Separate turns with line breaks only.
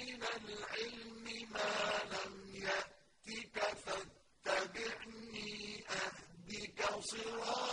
من العلم ما لم يأتك فاتبعني أهدك صراطا